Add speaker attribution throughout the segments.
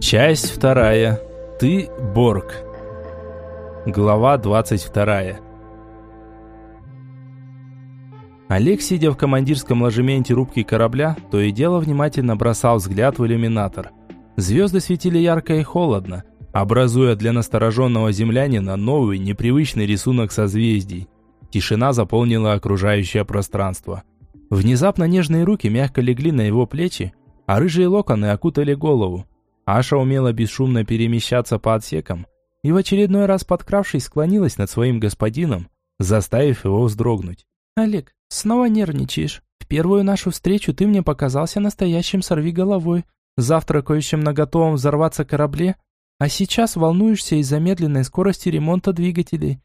Speaker 1: Часть вторая. Ты Борг. Глава 22. Олег, сидя в командирском ложементе рубки корабля, то и дело внимательно бросал взгляд в иллюминатор. Звезды светили ярко и холодно, образуя для настороженного землянина новый, непривычный рисунок созвездий. Тишина заполнила окружающее пространство. Внезапно нежные руки мягко легли на его плечи, а рыжие локоны окутали голову. Аша умела бесшумно перемещаться по отсекам и в очередной раз подкравшись склонилась над своим господином, заставив его вздрогнуть. «Олег, снова нервничаешь. В первую нашу встречу ты мне показался настоящим сорвиголовой, завтракающим на готовом взорваться корабле, а сейчас волнуешься из-за медленной скорости ремонта двигателей».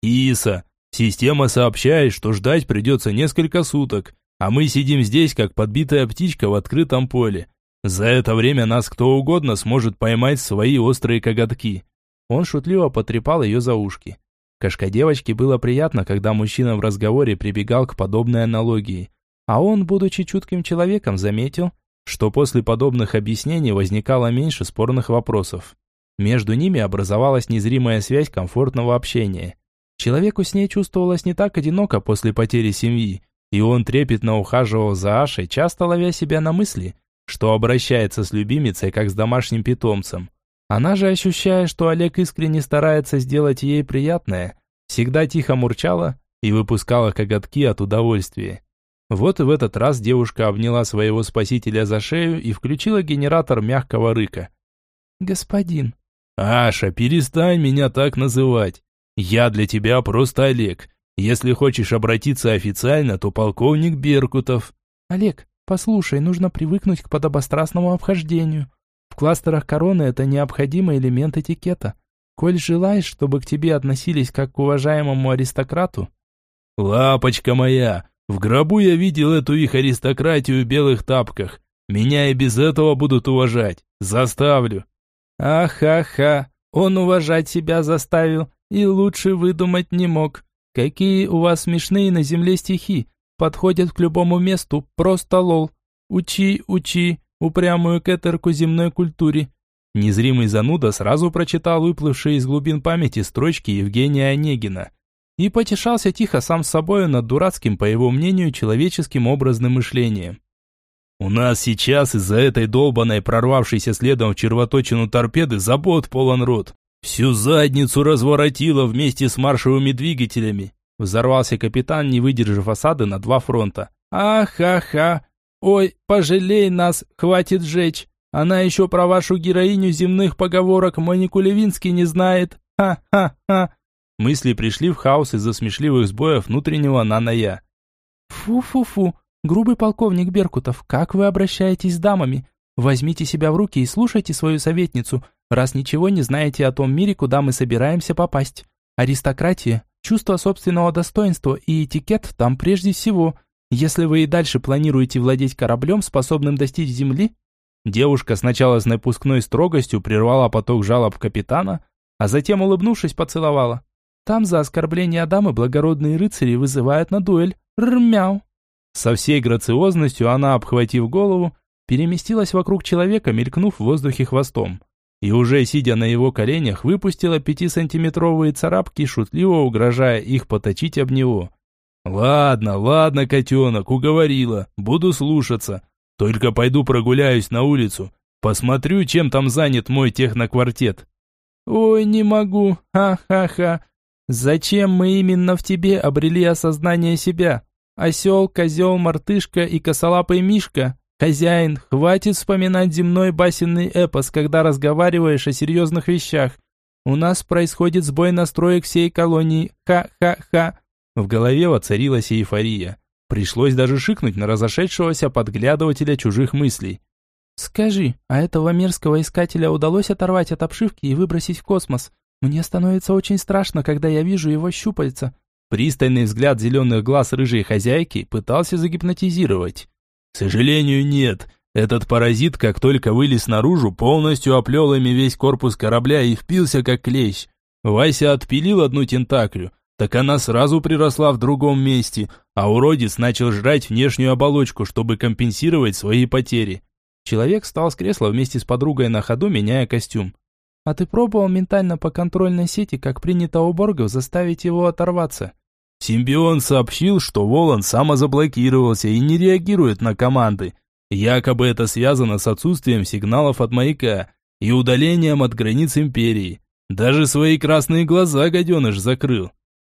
Speaker 2: «Иса, система сообщает, что ждать придется несколько суток, а мы сидим здесь, как подбитая птичка в открытом поле. За это время нас кто угодно сможет поймать свои острые коготки.
Speaker 1: Он шутливо потрепал ее за ушки. Кошка девочки было приятно, когда мужчина в разговоре прибегал к подобной аналогии. А он, будучи чутким человеком, заметил, что после подобных объяснений возникало меньше спорных вопросов. Между ними образовалась незримая связь комфортного общения. Человеку с ней чувствовалось не так одиноко после потери семьи, и он трепетно ухаживал за Ашей, часто ловя себя на мысли, что обращается с любимицей как с домашним питомцем. Она же, ощущая, что Олег искренне старается сделать ей приятное, всегда тихо мурчала и выпускала коготки от удовольствия. Вот и в этот раз девушка обняла своего спасителя за шею и включила генератор мягкого рыка. «Господин».
Speaker 2: «Аша, перестань меня так называть. Я для тебя просто Олег. Если хочешь обратиться официально, то полковник Беркутов».
Speaker 1: «Олег, Послушай, нужно привыкнуть к подобострастному обхождению. В кластерах короны это необходимый элемент этикета. Коль желаешь, чтобы к тебе относились как к уважаемому аристократу...
Speaker 2: Лапочка моя, в гробу я видел эту их аристократию в белых тапках. Меня и без этого будут уважать. Заставлю.
Speaker 1: Ахаха, он уважать себя заставил и лучше выдумать не мог. Какие у вас смешные на земле стихи, подходят к любому месту, просто лол. Учи, учи, упрямую кэтерку земной культуре». Незримый зануда сразу прочитал выплывшие из глубин памяти строчки Евгения Онегина и потешался тихо сам с собой над дурацким, по его мнению, человеческим образным мышлением.
Speaker 2: «У нас сейчас из-за этой долбанной, прорвавшейся следом в червоточину торпеды, забот полон рот. Всю задницу разворотило вместе с маршевыми двигателями. Взорвался капитан, не выдержав осады на два фронта. «Ах-ха-ха! Ой, пожалей нас, хватит жечь! Она еще про вашу героиню земных поговорок Монику Левинский не знает! Ха-ха-ха!»
Speaker 1: Мысли пришли в хаос из-за смешливых сбоев внутреннего наная. «Фу-фу-фу! Грубый полковник Беркутов, как вы обращаетесь с дамами? Возьмите себя в руки и слушайте свою советницу, раз ничего не знаете о том мире, куда мы собираемся попасть. Аристократия Чувство собственного достоинства и этикет там прежде всего. Если вы и дальше планируете владеть кораблем, способным достичь земли... Девушка сначала с напускной строгостью прервала поток жалоб капитана, а затем, улыбнувшись, поцеловала. Там за оскорбление дамы благородные рыцари вызывают на дуэль. Рмяу. Со всей грациозностью она, обхватив голову, переместилась вокруг человека, мелькнув в воздухе хвостом и уже сидя на его коленях, выпустила пятисантиметровые царапки, шутливо угрожая их поточить об него. «Ладно, ладно, котенок, уговорила, буду слушаться. Только пойду прогуляюсь на улицу, посмотрю, чем там занят мой техноквартет». «Ой, не могу, ха-ха-ха. Зачем мы именно в тебе обрели осознание себя? Осел, козел, мартышка и косолапый мишка?» «Хозяин, хватит вспоминать земной басенный эпос, когда разговариваешь о серьезных вещах. У нас происходит сбой настроек всей колонии. Ха-ха-ха». В голове воцарилась эйфория. Пришлось даже шикнуть на разошедшегося подглядывателя чужих мыслей. «Скажи, а этого мерзкого искателя удалось оторвать от обшивки и выбросить в космос? Мне становится очень страшно, когда я вижу его щупальца». Пристальный взгляд зеленых глаз рыжей хозяйки пытался загипнотизировать.
Speaker 2: К сожалению, нет. Этот паразит, как только вылез наружу, полностью оплел ими весь корпус корабля и впился как клещ. Вася отпилил одну тентаклю, так она сразу приросла в другом месте, а уродец начал жрать внешнюю оболочку, чтобы компенсировать свои потери.
Speaker 1: Человек встал с кресла вместе с подругой на ходу, меняя костюм. «А ты пробовал ментально по контрольной сети, как принято у Боргов, заставить его оторваться?»
Speaker 2: Симбион сообщил, что Волан самозаблокировался и не реагирует на команды. Якобы это связано с отсутствием сигналов от маяка и удалением от границ Империи. Даже свои красные глаза гаденыш закрыл.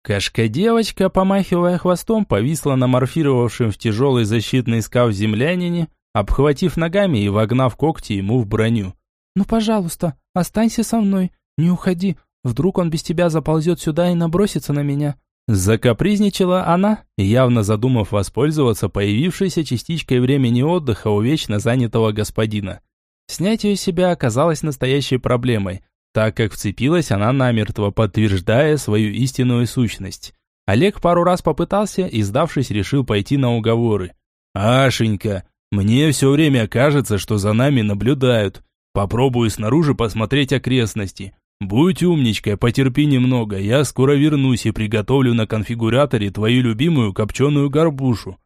Speaker 1: Кошка-девочка, помахивая хвостом, повисла на морфировавшем в тяжелый защитный скаф землянине, обхватив ногами и вогнав когти ему в броню. «Ну, пожалуйста, останься со мной, не уходи, вдруг он без тебя заползет сюда и набросится на меня». Закапризничала она, явно задумав воспользоваться появившейся частичкой времени отдыха у вечно занятого господина. Снять ее себя оказалось настоящей проблемой, так как вцепилась она намертво, подтверждая свою истинную сущность. Олег пару раз попытался и, сдавшись, решил пойти на уговоры.
Speaker 2: «Ашенька, мне все время кажется, что за нами наблюдают. Попробую снаружи посмотреть окрестности. Будь умничкой, потерпи немного, я скоро вернусь и приготовлю на конфигураторе твою любимую копченую горбушу».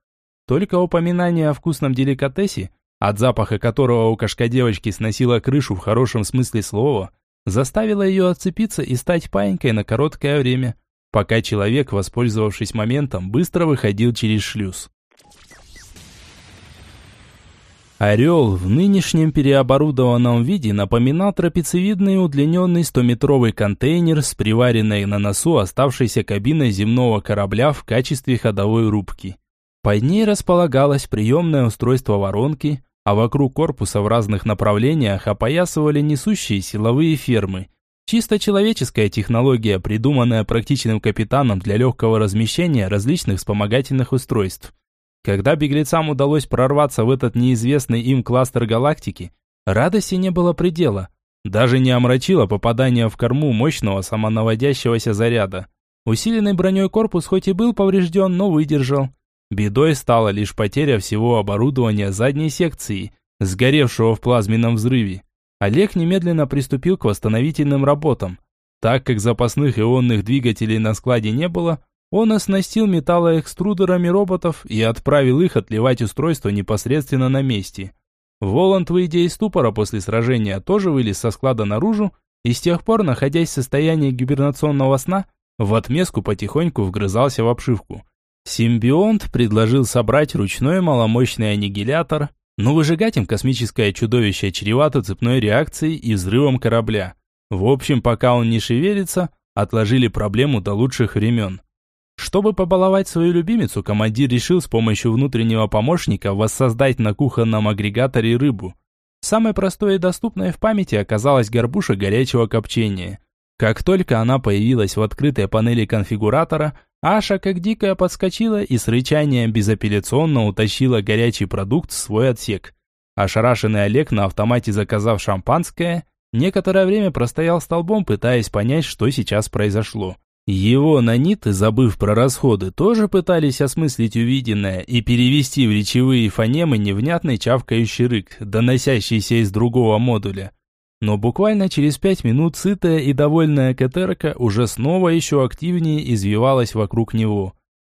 Speaker 1: Только упоминание о вкусном деликатесе, от запаха которого у кошка-девочки сносила крышу в хорошем смысле слова, заставило ее отцепиться и стать паинькой на короткое время, пока человек, воспользовавшись моментом, быстро выходил через шлюз. Орел в нынешнем переоборудованном виде напоминал трапециевидный удлиненный 100-метровый контейнер с приваренной на носу оставшейся кабиной земного корабля в качестве ходовой рубки. Под ней располагалось приемное устройство воронки, а вокруг корпуса в разных направлениях опоясывали несущие силовые фермы. Чисто человеческая технология, придуманная практичным капитаном для легкого размещения различных вспомогательных устройств – когда беглецам удалось прорваться в этот неизвестный им кластер галактики, радости не было предела. Даже не омрачило попадание в корму мощного самонаводящегося заряда. Усиленный броней корпус хоть и был поврежден, но выдержал. Бедой стала лишь потеря всего оборудования задней секции, сгоревшего в плазменном взрыве. Олег немедленно приступил к восстановительным работам. Так как запасных ионных двигателей на складе не было, он оснастил металлоэкструдерами роботов и отправил их отливать устройство непосредственно на месте. Воланд, выйдя из ступора после сражения, тоже вылез со склада наружу и с тех пор, находясь в состоянии гибернационного сна, в отместку потихоньку вгрызался в обшивку. Симбионт предложил собрать ручной маломощный аннигилятор, но выжигать им космическое чудовище чревато цепной реакцией и взрывом корабля. В общем, пока он не шевелится, отложили проблему до лучших времен. Чтобы побаловать свою любимицу, командир решил с помощью внутреннего помощника воссоздать на кухонном агрегаторе рыбу. Самой простой и доступной в памяти оказалась горбуша горячего копчения. Как только она появилась в открытой панели конфигуратора, Аша как дикая подскочила и с рычанием безапелляционно утащила горячий продукт в свой отсек. Ошарашенный Олег, на автомате заказав шампанское, некоторое время простоял столбом, пытаясь понять, что сейчас произошло. Его наниты, забыв про расходы, тоже пытались осмыслить увиденное и перевести в речевые фонемы невнятный чавкающий рык, доносящийся из другого модуля. Но буквально через пять минут сытая и довольная Катерка уже снова еще активнее извивалась вокруг него.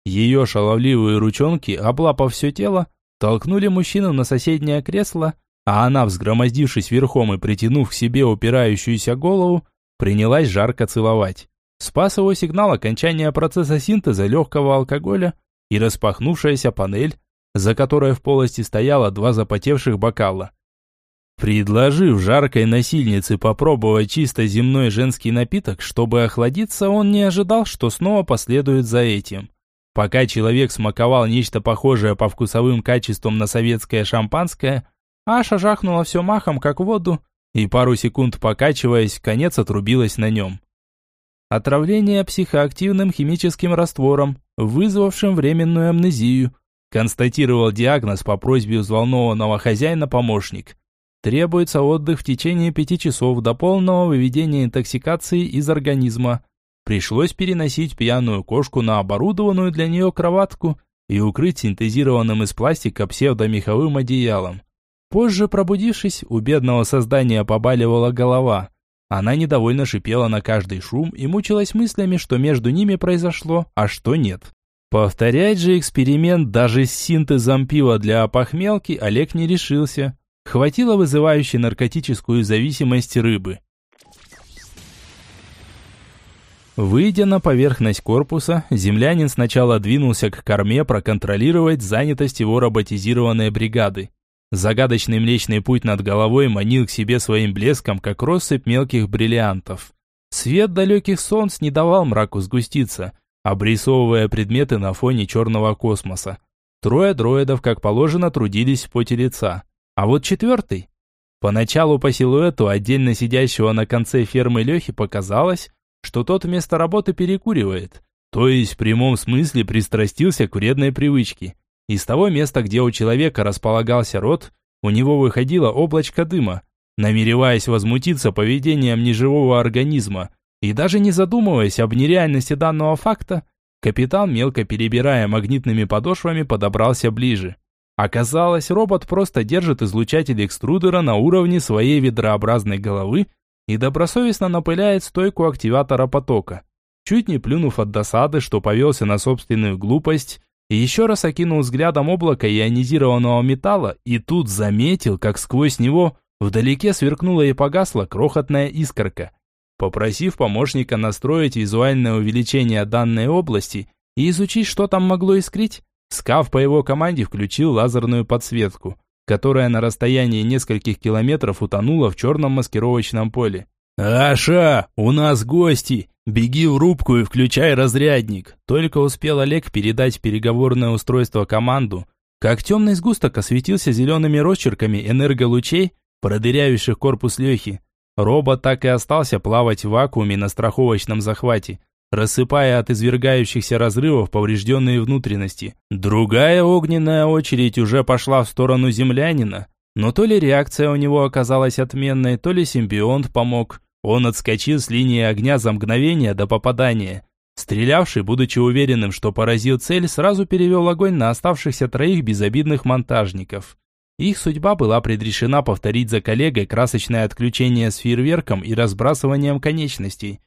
Speaker 1: Ее шаловливые ручонки, облапав все тело, толкнули мужчину на соседнее кресло, а она, взгромоздившись верхом и притянув к себе упирающуюся голову, принялась жарко целовать. Спас его сигнал окончания процесса синтеза легкого алкоголя и распахнувшаяся панель, за которой в полости стояло два запотевших бокала. Предложив жаркой насильнице попробовать чисто земной женский напиток, чтобы охладиться, он не ожидал, что снова последует за этим. Пока человек смаковал нечто похожее по вкусовым качествам на советское шампанское, Аша жахнула все махом, как воду, и пару секунд покачиваясь, конец отрубилась на нем. Отравление психоактивным химическим раствором, вызвавшим временную амнезию, констатировал диагноз по просьбе взволнованного хозяина помощник. Требуется отдых в течение пяти часов до полного выведения интоксикации из организма. Пришлось переносить пьяную кошку на оборудованную для нее кроватку и укрыть синтезированным из пластика псевдомеховым одеялом. Позже, пробудившись, у бедного создания побаливала голова – она недовольно шипела на каждый шум и мучилась мыслями, что между ними произошло, а что нет. Повторять же эксперимент даже с синтезом пива для опохмелки Олег не решился. хватило вызывающей наркотическую зависимость рыбы. Выйдя на поверхность корпуса, землянин сначала двинулся к корме проконтролировать занятость его роботизированной бригады. Загадочный Млечный Путь над головой манил к себе своим блеском, как россыпь мелких бриллиантов. Свет далеких солнц не давал мраку сгуститься, обрисовывая предметы на фоне черного космоса. Трое дроидов, как положено, трудились в поте лица. А вот четвертый... Поначалу по силуэту отдельно сидящего на конце фермы Лехи показалось, что тот вместо работы перекуривает, то есть в прямом смысле пристрастился к вредной привычке. Из того места, где у человека располагался рот, у него выходило облачко дыма, намереваясь возмутиться поведением неживого организма, и даже не задумываясь об нереальности данного факта, капитан, мелко перебирая магнитными подошвами, подобрался ближе. Оказалось, робот просто держит излучатель экструдера на уровне своей ведрообразной головы и добросовестно напыляет стойку активатора потока. Чуть не плюнув от досады, что повелся на собственную глупость, еще раз окинул взглядом облако ионизированного металла и тут заметил, как сквозь него вдалеке сверкнула и погасла крохотная искорка. Попросив помощника настроить визуальное увеличение данной области и изучить, что там могло искрить, Скаф по его команде включил лазерную подсветку которая на расстоянии нескольких километров утонула в черном маскировочном поле.
Speaker 2: «Аша, у нас гости! Беги в рубку и включай разрядник!»
Speaker 1: Только успел Олег передать переговорное устройство команду, как темный сгусток осветился зелеными росчерками энерголучей, продырявивших корпус Лехи. Робот так и остался плавать в вакууме на страховочном захвате, рассыпая от извергающихся разрывов поврежденные внутренности. Другая огненная очередь уже пошла в сторону землянина, но то ли реакция у него оказалась отменной, то ли симбионт помог. Он отскочил с линии огня за мгновение до попадания. Стрелявший, будучи уверенным, что поразил цель, сразу перевел огонь на оставшихся троих безобидных монтажников. Их судьба была предрешена повторить за коллегой красочное отключение с фейерверком и разбрасыванием конечностей.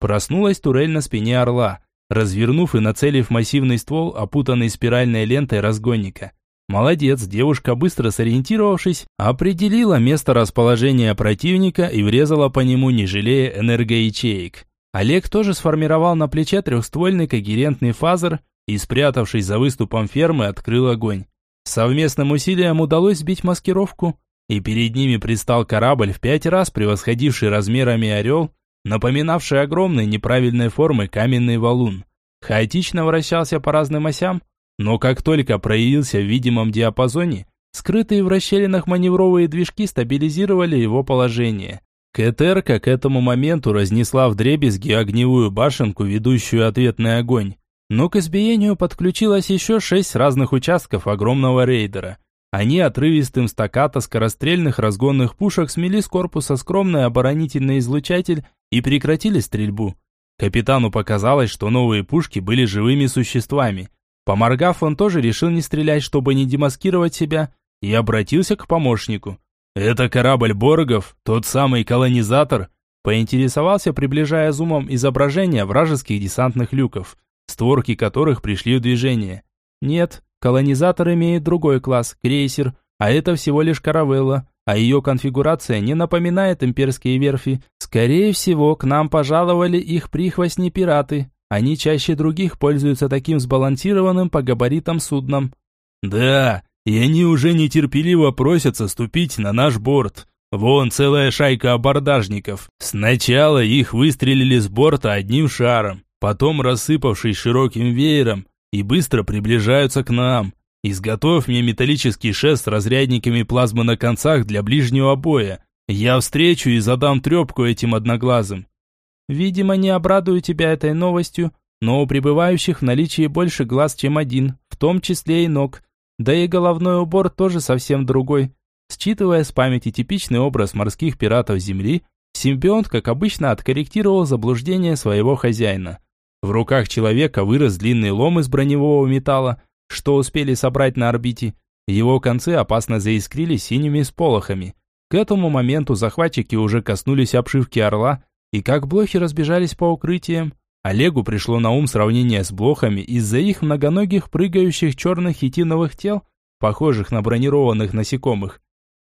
Speaker 1: Проснулась турель на спине орла, развернув и нацелив массивный ствол, опутанный спиральной лентой разгонника. Молодец, девушка, быстро сориентировавшись, определила место расположения противника и врезала по нему, не жалея энергоячеек. Олег тоже сформировал на плече трехствольный когерентный фазер и, спрятавшись за выступом фермы, открыл огонь. Совместным усилием удалось сбить маскировку, и перед ними предстал корабль в пять раз превосходивший размерами орел напоминавший огромной неправильной формы каменный валун. Хаотично вращался по разным осям, но как только проявился в видимом диапазоне, скрытые в расщелинах маневровые движки стабилизировали его положение. КТРК к этому моменту разнесла в дребезги огневую башенку, ведущую ответный огонь. Но к избиению подключилось еще шесть разных участков огромного рейдера. Они отрывистым стаката скорострельных разгонных пушек смели с корпуса скромный оборонительный излучатель и прекратили стрельбу. Капитану показалось, что новые пушки были живыми существами. Поморгав, он тоже решил не стрелять, чтобы не демаскировать себя, и обратился к помощнику. «Это корабль Боргов, тот самый колонизатор?» Поинтересовался, приближая зумом изображение вражеских десантных люков, створки которых пришли в движение. «Нет, колонизатор имеет другой класс, крейсер, а это всего лишь каравелла а ее конфигурация не напоминает имперские верфи. Скорее всего, к нам пожаловали их прихвостни-пираты. Они чаще других пользуются таким сбалансированным по габаритам судном.
Speaker 2: Да, и они уже нетерпеливо просятся ступить на наш борт. Вон целая шайка абордажников. Сначала их выстрелили с борта одним шаром, потом рассыпавшись широким веером, и быстро приближаются к нам. Изготовь мне металлический шест с разрядниками плазмы на концах для ближнего боя. Я встречу и задам трепку этим одноглазым.
Speaker 1: Видимо, не обрадую тебя этой новостью, но у прибывающих в наличии больше глаз, чем один, в том числе и ног. Да и головной убор тоже совсем другой. Считывая с памяти типичный образ морских пиратов Земли, симбионт, как обычно, откорректировал заблуждение своего хозяина. В руках человека вырос длинный лом из броневого металла, что успели собрать на орбите. Его концы опасно заискрились синими сполохами. К этому моменту захватчики уже коснулись обшивки «Орла», и как блохи разбежались по укрытиям, Олегу пришло на ум сравнение с блохами из-за их многоногих прыгающих черных хитиновых тел, похожих на бронированных насекомых.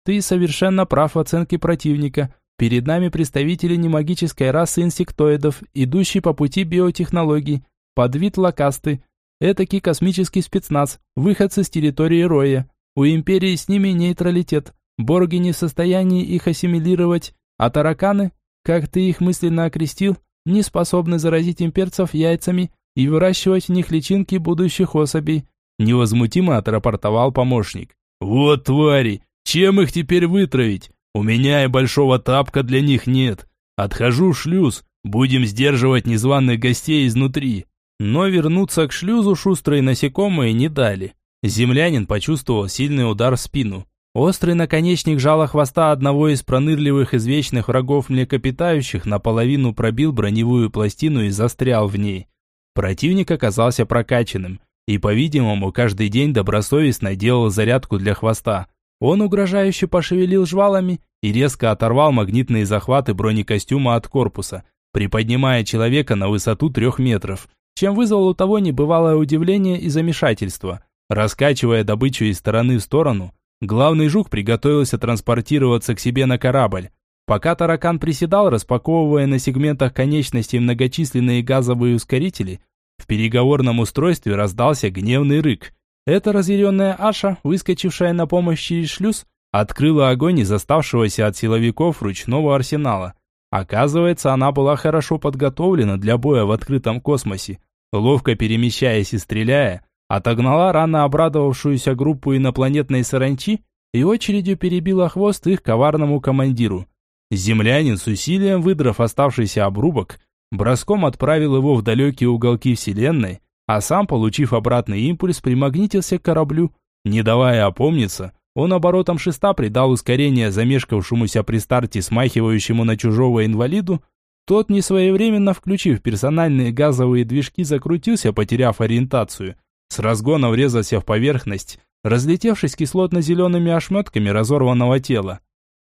Speaker 1: Ты совершенно прав в оценке противника. Перед нами представители немагической расы инсектоидов, идущие по пути биотехнологий, подвид лакасты. Этакий космический спецназ, выходцы с территории Роя. У Империи с ними нейтралитет. Борги не в состоянии их ассимилировать, а тараканы, как ты их мысленно окрестил, не способны заразить имперцев яйцами и выращивать в них личинки будущих особей. Невозмутимо отрапортовал помощник.
Speaker 2: «Вот твари! Чем их теперь вытравить? У меня и большого тапка для них нет. Отхожу в шлюз, будем сдерживать незваных гостей изнутри».
Speaker 1: Но вернуться к шлюзу шустрые насекомые не дали. Землянин почувствовал сильный удар в спину. Острый наконечник жала хвоста одного из пронырливых извечных врагов млекопитающих наполовину пробил броневую пластину и застрял в ней. Противник оказался прокачанным и, по-видимому, каждый день добросовестно делал зарядку для хвоста. Он угрожающе пошевелил жвалами и резко оторвал магнитные захваты бронекостюма от корпуса, приподнимая человека на высоту трех метров, чем вызвал у того небывалое удивление и замешательство. Раскачивая добычу из стороны в сторону, главный жук приготовился транспортироваться к себе на корабль. Пока таракан приседал, распаковывая на сегментах конечностей многочисленные газовые ускорители, в переговорном устройстве раздался гневный рык. Эта разъяренная Аша, выскочившая на помощь через шлюз, открыла огонь из оставшегося от силовиков ручного арсенала. Оказывается, она была хорошо подготовлена для боя в открытом космосе. Ловко перемещаясь и стреляя, отогнала рано обрадовавшуюся группу инопланетной саранчи и очередью перебила хвост их коварному командиру. Землянин с усилием, выдрав оставшийся обрубок, броском отправил его в далекие уголки Вселенной, а сам, получив обратный импульс, примагнитился к кораблю. Не давая опомниться, он оборотом шеста придал ускорение замешкавшемуся при старте смахивающему на чужого инвалиду, тот, несвоевременно включив персональные газовые движки, закрутился, потеряв ориентацию. С разгона врезался в поверхность, разлетевшись кислотно-зелеными ошметками разорванного тела.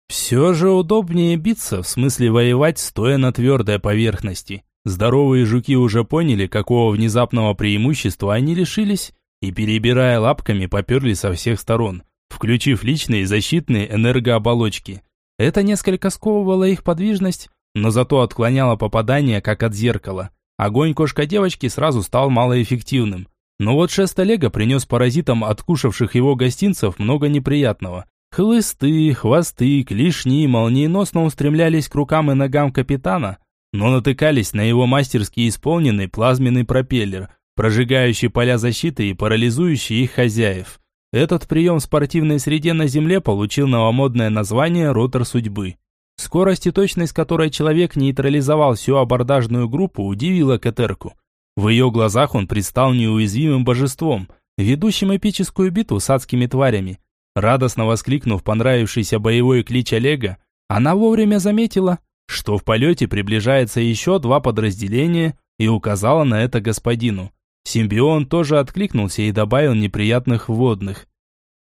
Speaker 1: Все же удобнее биться, в смысле воевать, стоя на твердой поверхности. Здоровые жуки уже поняли, какого внезапного преимущества они лишились, и, перебирая лапками, поперли со всех сторон, включив личные защитные энергооболочки. Это несколько сковывало их подвижность, но зато отклоняло попадание, как от зеркала. Огонь кошка-девочки сразу стал малоэффективным. Но вот шест Олега принес паразитам откушавших его гостинцев много неприятного. Хлысты, хвосты, клешни молниеносно устремлялись к рукам и ногам капитана, но натыкались на его мастерски исполненный плазменный пропеллер, прожигающий поля защиты и парализующий их хозяев. Этот прием в спортивной среде на Земле получил новомодное название «ротор судьбы». Скорость и точность, которой человек нейтрализовал всю абордажную группу, удивила Катерку. В ее глазах он предстал неуязвимым божеством, ведущим эпическую битву с адскими тварями. Радостно воскликнув понравившийся боевой клич Олега, она вовремя заметила, что в полете приближается еще два подразделения и указала на это господину. Симбион тоже откликнулся и добавил неприятных вводных.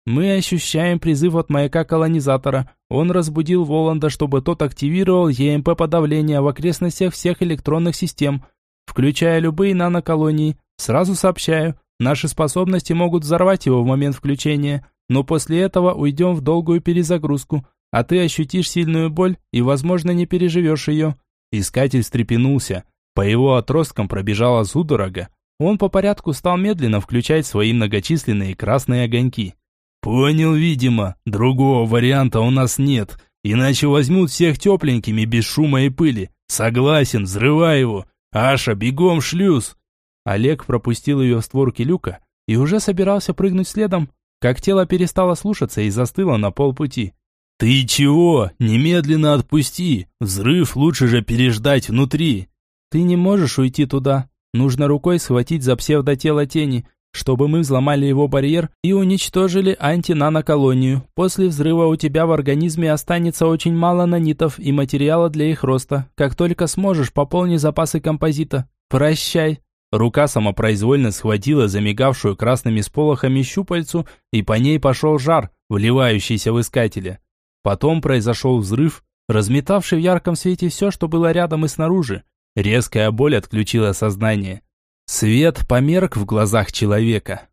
Speaker 1: Мы ощущаем призыв от маяка-колонизатора. Он разбудил Воланда, чтобы тот активировал ЕМП подавления в окрестностях всех электронных систем, включая любые наноколонии. Сразу сообщаю, наши способности могут взорвать его в момент включения, но после этого уйдем в долгую перезагрузку, а ты ощутишь сильную боль и, возможно, не переживешь ее». Искатель встрепенулся. По его отросткам пробежала судорога. Он по порядку стал медленно включать свои многочисленные красные огоньки. «Понял, видимо. Другого варианта у нас нет. Иначе возьмут всех тепленькими без шума и пыли. Согласен, взрывай его. «Аша, бегом шлюз!» Олег пропустил ее в створки люка и уже собирался прыгнуть следом, как тело перестало слушаться и застыло на полпути. «Ты чего? Немедленно отпусти! Взрыв лучше же переждать внутри!» «Ты не можешь уйти туда. Нужно рукой схватить за псевдотело тени, чтобы мы взломали его барьер и уничтожили антинаноколонию. После взрыва у тебя в организме останется очень мало нанитов и материала для их роста. Как только сможешь, пополни запасы композита. Прощай. Рука самопроизвольно схватила замигавшую красными сполохами щупальцу, и по ней пошел жар, вливающийся в искателя. Потом произошел взрыв, разметавший в ярком свете все, что было рядом и снаружи. Резкая боль отключила сознание. Свет померк в глазах человека.